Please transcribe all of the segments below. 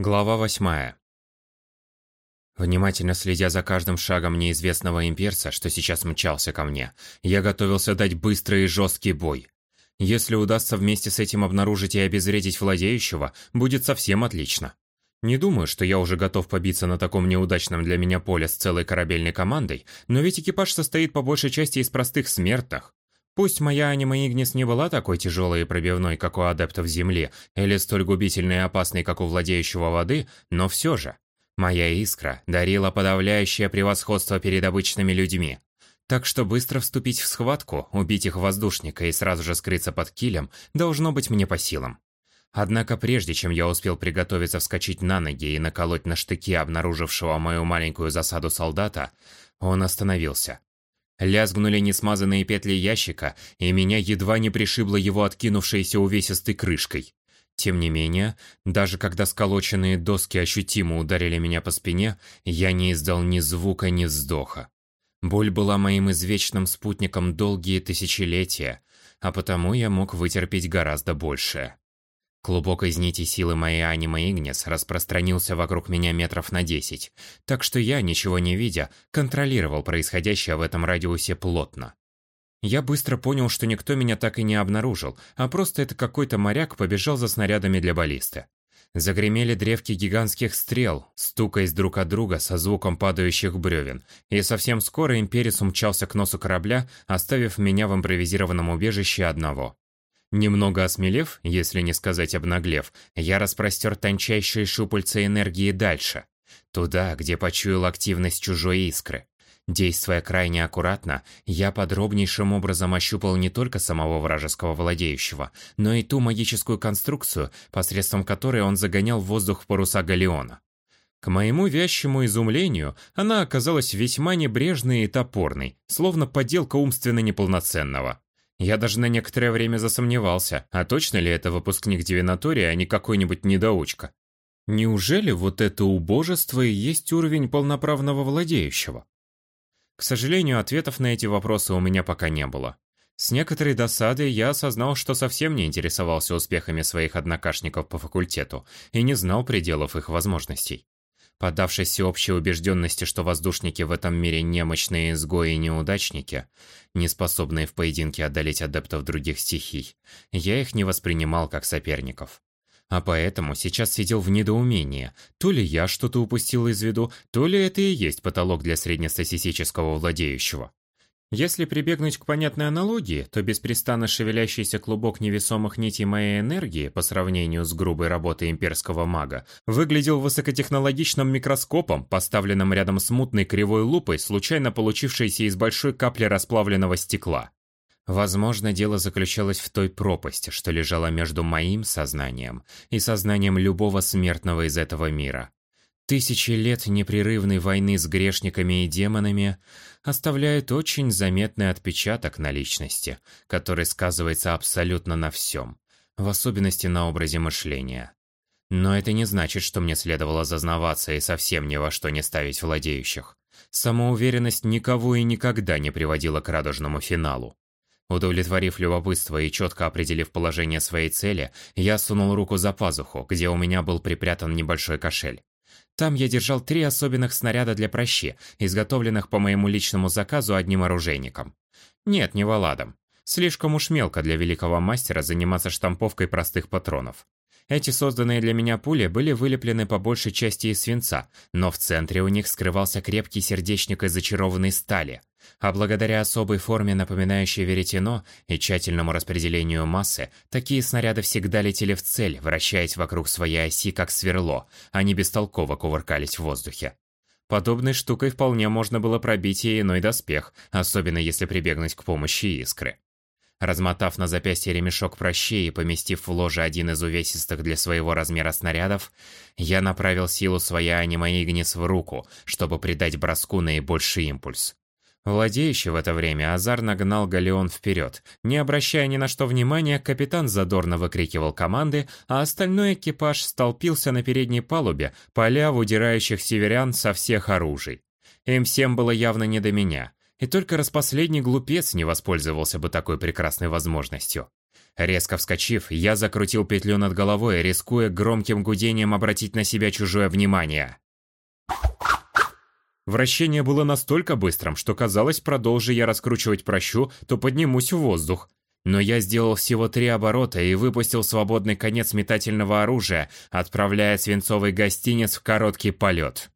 Глава восьмая. Внимательно следя за каждым шагом неизвестного имперца, что сейчас мчался ко мне, я готовился дать быстрый и жесткий бой. Если удастся вместе с этим обнаружить и обезвредить владеющего, будет совсем отлично. Не думаю, что я уже готов побиться на таком неудачном для меня поле с целой корабельной командой, но ведь экипаж состоит по большей части из простых смертных. Пусть моя анима Игнис не была такой тяжелой и пробивной, как у адептов Земли, или столь губительной и опасной, как у владеющего воды, но все же. Моя искра дарила подавляющее превосходство перед обычными людьми. Так что быстро вступить в схватку, убить их воздушника и сразу же скрыться под килем, должно быть мне по силам. Однако прежде чем я успел приготовиться вскочить на ноги и наколоть на штыки обнаружившего мою маленькую засаду солдата, он остановился. Лязгнули несмазанные петли ящика, и меня едва не пришибло его откинувшейся увесистой крышкой. Тем не менее, даже когда сколоченные доски ощутимо ударили меня по спине, я не издал ни звука, ни вздоха. Боль была моим извечным спутником долгие тысячелетия, а потому я мог вытерпеть гораздо большее. Клубок из нити силы моей аниме Игнес распространился вокруг меня метров на десять, так что я, ничего не видя, контролировал происходящее в этом радиусе плотно. Я быстро понял, что никто меня так и не обнаружил, а просто это какой-то моряк побежал за снарядами для баллисты. Загремели древки гигантских стрел, стукаясь друг от друга со звуком падающих бревен, и совсем скоро имперец умчался к носу корабля, оставив меня в импровизированном убежище одного. Немного осмелев, если не сказать обнаглев, я распростер тончайшие щупальца энергии дальше. Туда, где почуял активность чужой искры. Действуя крайне аккуратно, я подробнейшим образом ощупал не только самого вражеского владеющего, но и ту магическую конструкцию, посредством которой он загонял в воздух паруса галеона. К моему вящему изумлению, она оказалась весьма небрежной и топорной, словно подделка умственно неполноценного. Я даже на некоторое время засомневался, а точно ли это выпускник Дивинатории, а не какой-нибудь недоучка. Неужели вот это убожество и есть уровень полноправного владеющего? К сожалению, ответов на эти вопросы у меня пока не было. С некоторой досадой я осознал, что совсем не интересовался успехами своих однокашников по факультету и не знал пределов их возможностей. Поддавшись всеобщей убежденности, что воздушники в этом мире немощные изгои и неудачники, не способные в поединке одолеть адептов других стихий, я их не воспринимал как соперников. А поэтому сейчас сидел в недоумении. То ли я что-то упустил из виду, то ли это и есть потолок для среднестатистического владеющего. Если прибегнуть к понятной аналогии, то беспрестанно шевелящийся клубок невесомых нитей моей энергии по сравнению с грубой работой имперского мага выглядел высокотехнологичным микроскопом, поставленным рядом с мутной кривой лупой, случайно получившейся из большой капли расплавленного стекла. Возможно, дело заключалось в той пропасти, что лежала между моим сознанием и сознанием любого смертного из этого мира. Тысячи лет непрерывной войны с грешниками и демонами оставляют очень заметный отпечаток на личности, который сказывается абсолютно на всем, в особенности на образе мышления. Но это не значит, что мне следовало зазнаваться и совсем ни во что не ставить владеющих. Самоуверенность никого и никогда не приводила к радужному финалу. Удовлетворив любопытство и четко определив положение своей цели, я сунул руку за пазуху, где у меня был припрятан небольшой кошель. Там я держал три особенных снаряда для прощи, изготовленных по моему личному заказу одним оружейником. Нет, не Валадом. Слишком уж мелко для великого мастера заниматься штамповкой простых патронов. Эти созданные для меня пули были вылеплены по большей части из свинца, но в центре у них скрывался крепкий сердечник из зачарованной стали. А благодаря особой форме, напоминающей веретено, и тщательному распределению массы, такие снаряды всегда летели в цель, вращаясь вокруг своей оси как сверло, не бестолково кувыркались в воздухе. Подобной штукой вполне можно было пробить и иной доспех, особенно если прибегнуть к помощи искры. Размотав на запястье ремешок прощей и поместив в ложе один из увесистых для своего размера снарядов, я направил силу своей аниме Игнис в руку, чтобы придать броску наибольший импульс. Владеющий в это время азарно гнал галеон вперед. Не обращая ни на что внимания, капитан задорно выкрикивал команды, а остальной экипаж столпился на передней палубе, поля в удирающих северян со всех оружий. Им всем было явно не до меня. И только распоследний глупец не воспользовался бы такой прекрасной возможностью. Резко вскочив, я закрутил петлю над головой, рискуя громким гудением обратить на себя чужое внимание. Вращение было настолько быстрым, что казалось, продолжи я раскручивать прощу, то поднимусь в воздух. Но я сделал всего три оборота и выпустил свободный конец метательного оружия, отправляя свинцовый гостинец в короткий полет.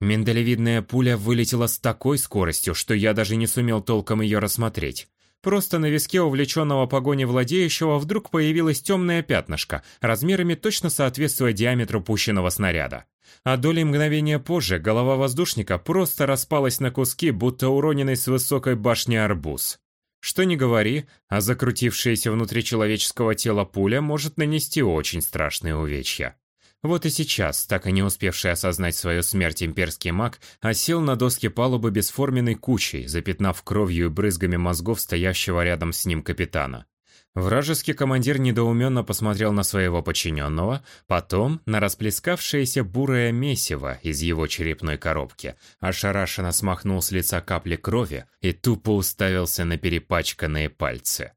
Миндалевидная пуля вылетела с такой скоростью, что я даже не сумел толком ее рассмотреть. Просто на виске увлеченного погони владеющего вдруг появилось темное пятнышко, размерами точно соответствуя диаметру пущенного снаряда. А долей мгновения позже голова воздушника просто распалась на куски, будто уроненный с высокой башни арбуз. Что ни говори, а закрутившаяся внутри человеческого тела пуля может нанести очень страшные увечья. Вот и сейчас, так и не успевший осознать свою смерть имперский маг, осел на доске палубы бесформенной кучей, запятнав кровью и брызгами мозгов стоящего рядом с ним капитана. Вражеский командир недоуменно посмотрел на своего подчиненного, потом на расплескавшееся бурое месиво из его черепной коробки, ошарашенно смахнул с лица капли крови и тупо уставился на перепачканные пальцы.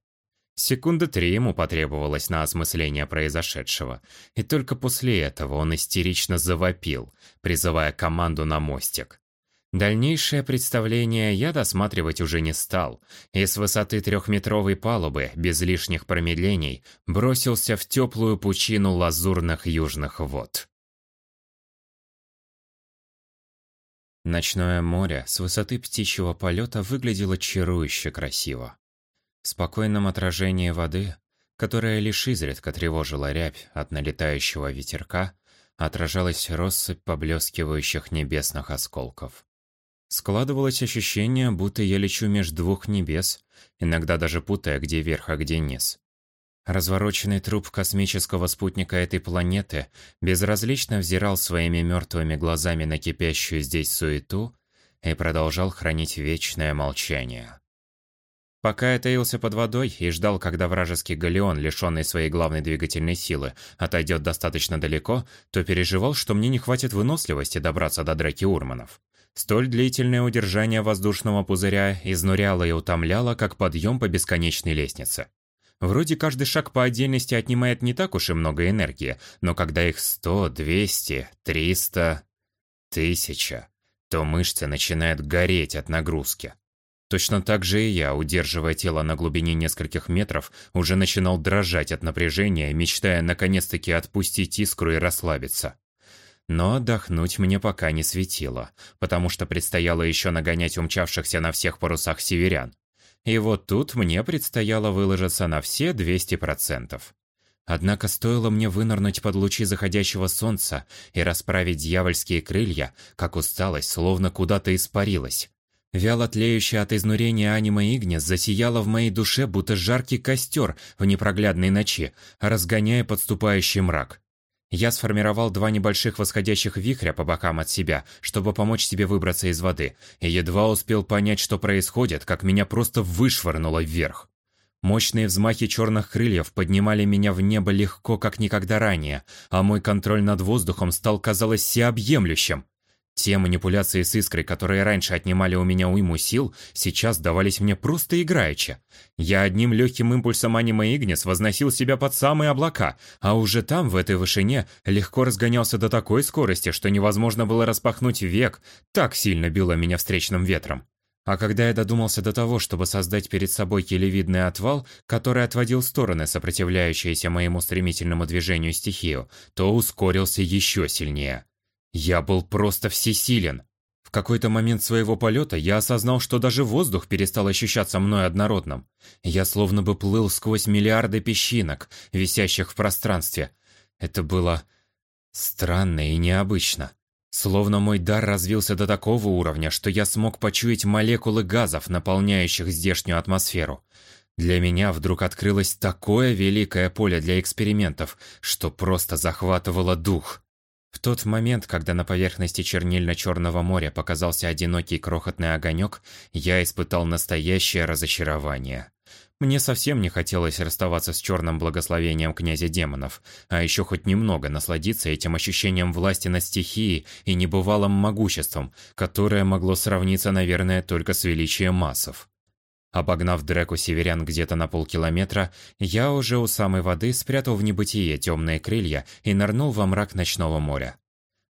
Секунды три ему потребовалось на осмысление произошедшего, и только после этого он истерично завопил, призывая команду на мостик. Дальнейшее представление я досматривать уже не стал, и с высоты трехметровой палубы, без лишних промедлений, бросился в теплую пучину лазурных южных вод. Ночное море с высоты птичьего полета выглядело чарующе красиво. В спокойном отражении воды, которая лишь изредка тревожила рябь от налетающего ветерка, отражалась россыпь поблескивающих небесных осколков. Складывалось ощущение, будто я лечу между двух небес, иногда даже путая, где верх, а где низ. Развороченный труп космического спутника этой планеты безразлично взирал своими мертвыми глазами на кипящую здесь суету и продолжал хранить вечное молчание. Пока я таился под водой и ждал, когда вражеский галеон, лишенный своей главной двигательной силы, отойдет достаточно далеко, то переживал, что мне не хватит выносливости добраться до драки Урманов. Столь длительное удержание воздушного пузыря изнуряло и утомляло, как подъем по бесконечной лестнице. Вроде каждый шаг по отдельности отнимает не так уж и много энергии, но когда их 100, 200, 300, 1000, то мышцы начинают гореть от нагрузки. Точно так же и я, удерживая тело на глубине нескольких метров, уже начинал дрожать от напряжения, мечтая наконец-таки отпустить искру и расслабиться. Но отдохнуть мне пока не светило, потому что предстояло еще нагонять умчавшихся на всех парусах северян. И вот тут мне предстояло выложиться на все 200%. Однако стоило мне вынырнуть под лучи заходящего солнца и расправить дьявольские крылья, как усталость словно куда-то испарилась. Вяло тлеющая от изнурения анима Игнес засияла в моей душе, будто жаркий костер в непроглядной ночи, разгоняя подступающий мрак. Я сформировал два небольших восходящих вихря по бокам от себя, чтобы помочь себе выбраться из воды, и едва успел понять, что происходит, как меня просто вышвырнуло вверх. Мощные взмахи черных крыльев поднимали меня в небо легко, как никогда ранее, а мой контроль над воздухом стал, казалось, всеобъемлющим. Те манипуляции с искрой, которые раньше отнимали у меня уйму сил, сейчас давались мне просто играючи. Я одним легким импульсом аниме Игнис возносил себя под самые облака, а уже там, в этой вышине, легко разгонялся до такой скорости, что невозможно было распахнуть век, так сильно било меня встречным ветром. А когда я додумался до того, чтобы создать перед собой келевидный отвал, который отводил стороны сопротивляющиеся моему стремительному движению стихию, то ускорился еще сильнее. Я был просто всесилен. В какой-то момент своего полета я осознал, что даже воздух перестал ощущаться мной однородным. Я словно бы плыл сквозь миллиарды песчинок, висящих в пространстве. Это было странно и необычно. Словно мой дар развился до такого уровня, что я смог почуять молекулы газов, наполняющих здешнюю атмосферу. Для меня вдруг открылось такое великое поле для экспериментов, что просто захватывало дух. В тот момент, когда на поверхности чернильно-черного моря показался одинокий крохотный огонек, я испытал настоящее разочарование. Мне совсем не хотелось расставаться с черным благословением князя демонов, а еще хоть немного насладиться этим ощущением власти над стихией и небывалым могуществом, которое могло сравниться, наверное, только с величием массов. Обогнав Дреку северян где-то на полкилометра, я уже у самой воды спрятал в небытие темные крылья и нырнул во мрак ночного моря.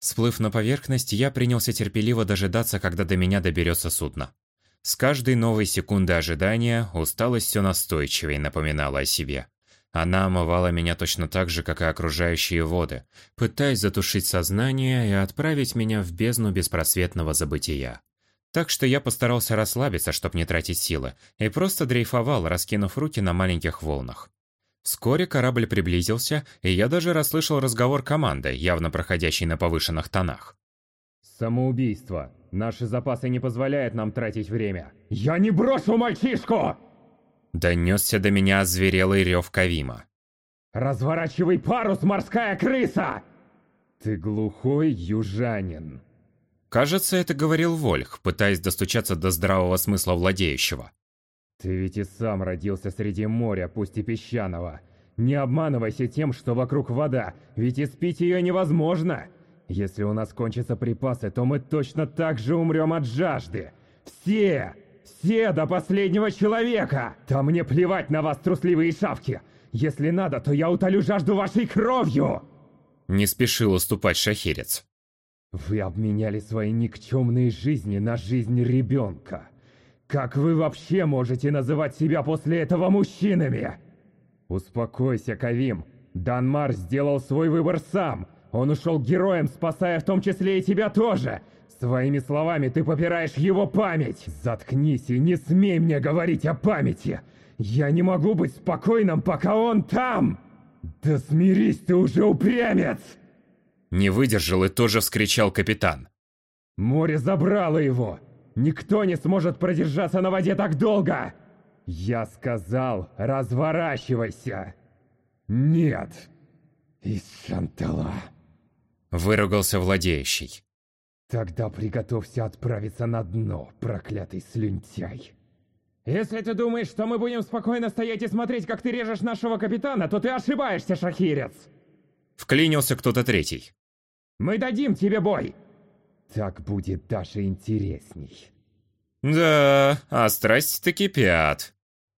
Сплыв на поверхность, я принялся терпеливо дожидаться, когда до меня доберется судно. С каждой новой секунды ожидания усталость все настойчивее напоминала о себе. Она омывала меня точно так же, как и окружающие воды, пытаясь затушить сознание и отправить меня в бездну беспросветного забытия. Так что я постарался расслабиться, чтобы не тратить силы, и просто дрейфовал, раскинув руки на маленьких волнах. Вскоре корабль приблизился, и я даже расслышал разговор команды, явно проходящей на повышенных тонах. «Самоубийство. Наши запасы не позволяют нам тратить время. Я не брошу мальчишку!» Донесся до меня озверелый рев Кавима. «Разворачивай парус, морская крыса!» «Ты глухой южанин!» Кажется, это говорил Вольх, пытаясь достучаться до здравого смысла владеющего. «Ты ведь и сам родился среди моря, пусть и песчаного. Не обманывайся тем, что вокруг вода, ведь испить ее невозможно. Если у нас кончатся припасы, то мы точно так же умрем от жажды. Все! Все до последнего человека! Да мне плевать на вас, трусливые шавки! Если надо, то я утолю жажду вашей кровью!» Не спешил уступать шахирец. Вы обменяли свои никчемные жизни на жизнь ребенка. Как вы вообще можете называть себя после этого мужчинами? Успокойся, Кавим. Данмар сделал свой выбор сам. Он ушел героем, спасая в том числе и тебя тоже. Своими словами ты попираешь его память. Заткнись и не смей мне говорить о памяти. Я не могу быть спокойным, пока он там. Да смирись ты уже, упрямец! Не выдержал и тоже вскричал капитан. «Море забрало его! Никто не сможет продержаться на воде так долго! Я сказал, разворачивайся! Нет! Из Шантала!» Выругался владеющий. «Тогда приготовься отправиться на дно, проклятый слюнтяй!» «Если ты думаешь, что мы будем спокойно стоять и смотреть, как ты режешь нашего капитана, то ты ошибаешься, шахирец!» Вклинился кто-то третий. Мы дадим тебе бой! Так будет даже интересней. Да, а страсти-то кипят.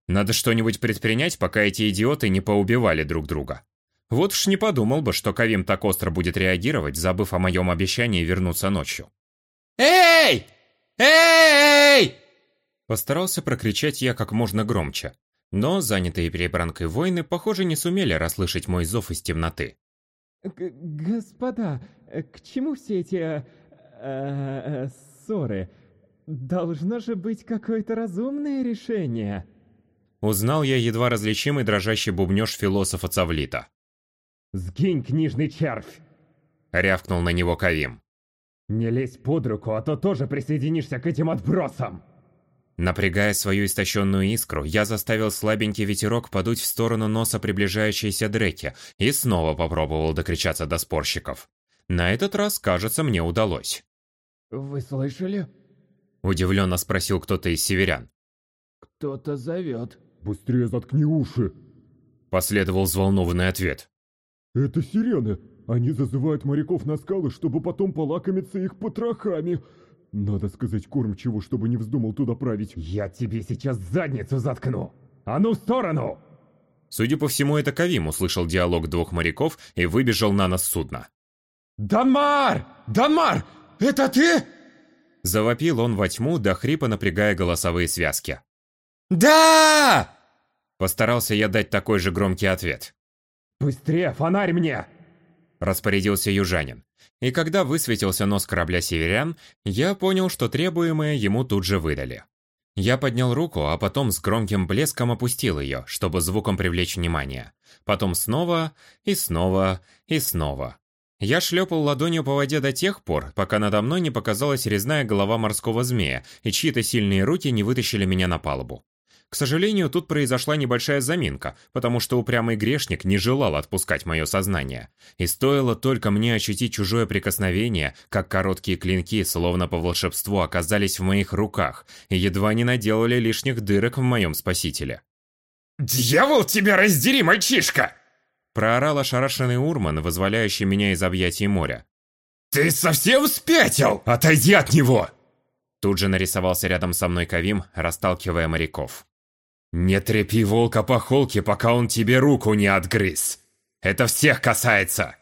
Надо что-нибудь предпринять, пока эти идиоты не поубивали друг друга. Вот уж не подумал бы, что Кавим так остро будет реагировать, забыв о моем обещании вернуться ночью. «Эй! Эй!» Постарался прокричать я как можно громче. Но занятые перебранкой воины, похоже, не сумели расслышать мой зов из темноты. «Господа, к чему все эти... Э, э, ссоры? Должно же быть какое-то разумное решение». Узнал я едва различимый дрожащий бубнёж философа Цавлита. «Сгинь, книжный червь!» Рявкнул на него Кавим. «Не лезь под руку, а то тоже присоединишься к этим отбросам!» Напрягая свою истощенную искру, я заставил слабенький ветерок подуть в сторону носа приближающейся дреки и снова попробовал докричаться до спорщиков. На этот раз, кажется, мне удалось. «Вы слышали?» Удивленно спросил кто-то из северян. «Кто-то зовет». «Быстрее заткни уши!» Последовал взволнованный ответ. «Это сирены. Они зазывают моряков на скалы, чтобы потом полакомиться их потрохами. Надо сказать кормчего, чтобы не вздумал туда править. Я тебе сейчас задницу заткну! А ну в сторону! Судя по всему, это Кавим услышал диалог двух моряков и выбежал на нас судна. «Данмар! Данмар! Это ты?» Завопил он во тьму, до хрипа напрягая голосовые связки. «Да!» Постарался я дать такой же громкий ответ. «Быстрее, фонарь мне!» Распорядился южанин. И когда высветился нос корабля «Северян», я понял, что требуемое ему тут же выдали. Я поднял руку, а потом с громким блеском опустил ее, чтобы звуком привлечь внимание. Потом снова, и снова, и снова. Я шлепал ладонью по воде до тех пор, пока надо мной не показалась резная голова морского змея, и чьи-то сильные руки не вытащили меня на палубу. К сожалению, тут произошла небольшая заминка, потому что упрямый грешник не желал отпускать мое сознание. И стоило только мне ощутить чужое прикосновение, как короткие клинки, словно по волшебству, оказались в моих руках и едва не наделали лишних дырок в моем спасителе. «Дьявол тебя раздери, мальчишка!» Проорал ошарашенный Урман, вызволяющий меня из объятий моря. «Ты совсем спятил? Отойди от него!» Тут же нарисовался рядом со мной Кавим, расталкивая моряков. «Не трепи волка по холке, пока он тебе руку не отгрыз! Это всех касается!»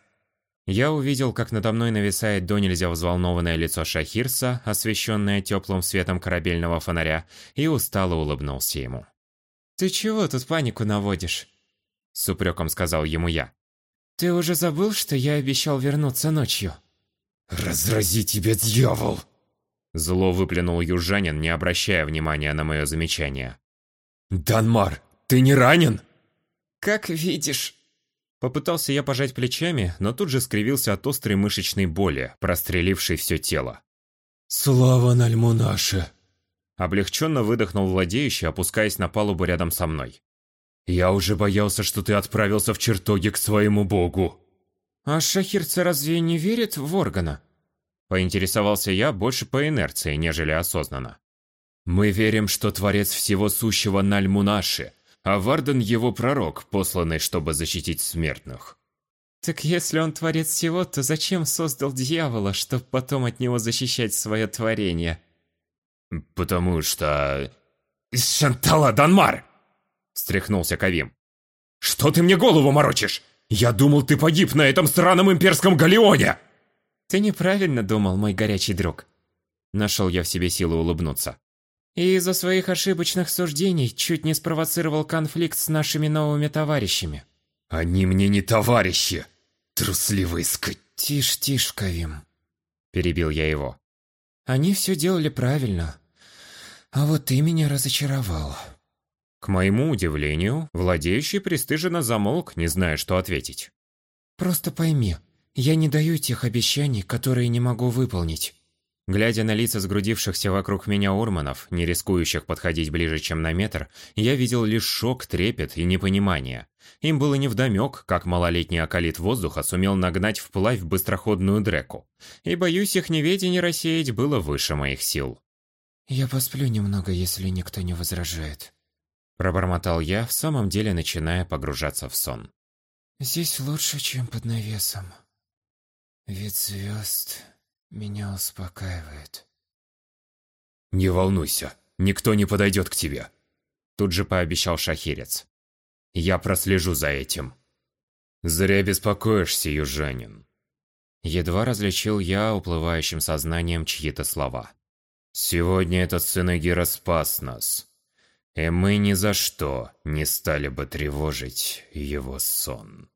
Я увидел, как надо мной нависает до нельзя взволнованное лицо Шахирса, освещенное теплым светом корабельного фонаря, и устало улыбнулся ему. «Ты чего тут панику наводишь?» С упреком сказал ему я. «Ты уже забыл, что я обещал вернуться ночью?» «Разрази тебя, дьявол!» Зло выплюнул южанин, не обращая внимания на мое замечание. «Данмар, ты не ранен?» «Как видишь». Попытался я пожать плечами, но тут же скривился от острой мышечной боли, прострелившей все тело. «Слава Нальмунаше!» Облегченно выдохнул владеющий, опускаясь на палубу рядом со мной. «Я уже боялся, что ты отправился в чертоги к своему богу». «А шахирцы разве не верят в органа?» Поинтересовался я больше по инерции, нежели осознанно. Мы верим, что Творец Всего Сущего Нальмунаши, а Варден его пророк, посланный, чтобы защитить смертных. Так если он Творец Всего, то зачем создал дьявола, чтобы потом от него защищать свое творение? Потому что... Шантала Данмар! Встряхнулся Кавим. Что ты мне голову морочишь? Я думал, ты погиб на этом сраном имперском галеоне! Ты неправильно думал, мой горячий друг. Нашел я в себе силы улыбнуться и из-за своих ошибочных суждений чуть не спровоцировал конфликт с нашими новыми товарищами. Они мне не товарищи, трусливый скот. Тише, тише, Кавим. Перебил я его. Они все делали правильно. А вот ты меня разочаровал. К моему удивлению, владеющий пристыженно замолк, не зная, что ответить. Просто пойми, я не даю тех обещаний, которые не могу выполнить. Глядя на лица сгрудившихся вокруг меня урманов, не рискующих подходить ближе, чем на метр, я видел лишь шок, трепет и непонимание. Им было невдомёк, как малолетний околит воздуха сумел нагнать вплавь быстроходную дреку. И, боюсь, их неведение рассеять было выше моих сил. «Я посплю немного, если никто не возражает», – пробормотал я, в самом деле начиная погружаться в сон. «Здесь лучше, чем под навесом. Вид звезд...» меня успокаивает. «Не волнуйся, никто не подойдет к тебе», – тут же пообещал шахирец. «Я прослежу за этим». «Зря беспокоишься, южанин». Едва различил я уплывающим сознанием чьи-то слова. «Сегодня этот сын Эгира спас нас, и мы ни за что не стали бы тревожить его сон».